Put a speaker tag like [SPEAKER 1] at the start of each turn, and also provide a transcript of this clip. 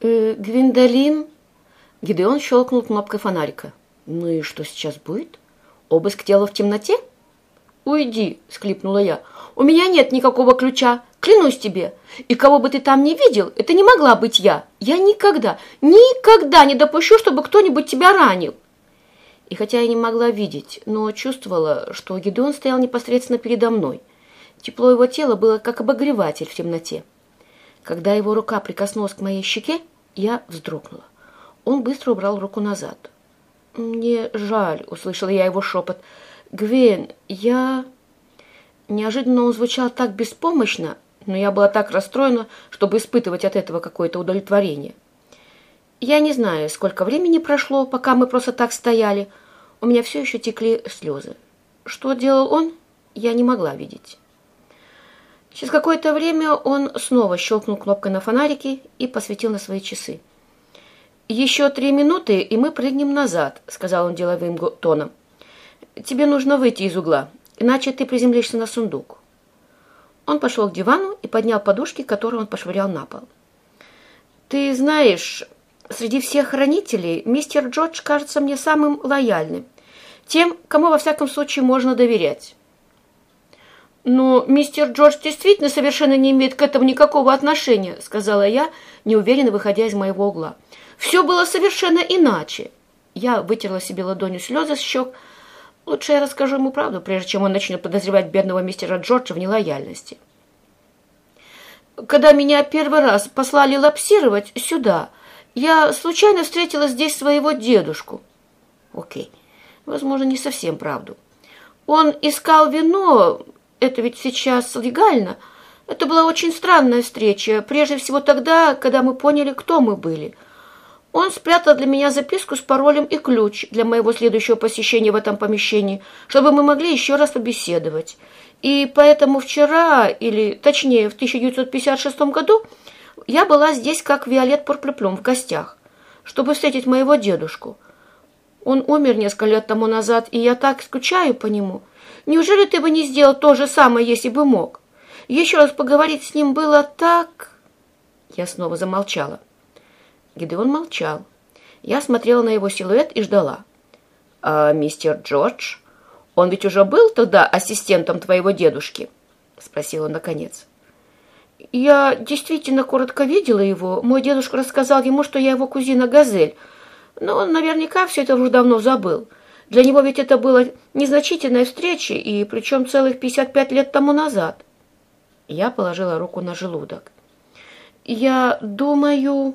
[SPEAKER 1] Э, Гвиндолин? Гидеон щелкнул кнопкой фонарика. Ну и что сейчас будет? Обыск тела в темноте? Уйди, склипнула я. У меня нет никакого ключа, клянусь тебе. И кого бы ты там не видел, это не могла быть я. Я никогда, никогда не допущу, чтобы кто-нибудь тебя ранил. И хотя я не могла видеть, но чувствовала, что Гидеон стоял непосредственно передо мной. Тепло его тела было как обогреватель в темноте. Когда его рука прикоснулась к моей щеке, я вздрогнула. Он быстро убрал руку назад. «Мне жаль», — услышала я его шепот. «Гвен, я...» Неожиданно он звучал так беспомощно, но я была так расстроена, чтобы испытывать от этого какое-то удовлетворение. Я не знаю, сколько времени прошло, пока мы просто так стояли. У меня все еще текли слезы. Что делал он, я не могла видеть. Через какое-то время он снова щелкнул кнопкой на фонарике и посветил на свои часы. «Еще три минуты, и мы прыгнем назад», — сказал он деловым тоном. «Тебе нужно выйти из угла, иначе ты приземлишься на сундук». Он пошел к дивану и поднял подушки, которые он пошвырял на пол. «Ты знаешь, среди всех хранителей мистер Джордж кажется мне самым лояльным, тем, кому во всяком случае можно доверять». «Но мистер Джордж действительно совершенно не имеет к этому никакого отношения», сказала я, неуверенно выходя из моего угла. Все было совершенно иначе. Я вытерла себе ладонью слезы с щек. Лучше я расскажу ему правду, прежде чем он начнет подозревать бедного мистера Джорджа в нелояльности. Когда меня первый раз послали лапсировать сюда, я случайно встретила здесь своего дедушку. Окей, возможно, не совсем правду. Он искал вино, это ведь сейчас легально. Это была очень странная встреча, прежде всего тогда, когда мы поняли, кто мы были – он спрятал для меня записку с паролем и ключ для моего следующего посещения в этом помещении, чтобы мы могли еще раз побеседовать. И поэтому вчера, или точнее в 1956 году, я была здесь как Виолет Порплеплюм в гостях, чтобы встретить моего дедушку. Он умер несколько лет тому назад, и я так скучаю по нему. Неужели ты бы не сделал то же самое, если бы мог? Еще раз поговорить с ним было так... Я снова замолчала. Гидеон молчал. Я смотрела на его силуэт и ждала. «А мистер Джордж? Он ведь уже был тогда ассистентом твоего дедушки?» Спросил он наконец. «Я действительно коротко видела его. Мой дедушка рассказал ему, что я его кузина Газель. Но он наверняка все это уже давно забыл. Для него ведь это была незначительная встреча, и причем целых 55 лет тому назад». Я положила руку на желудок. «Я думаю...»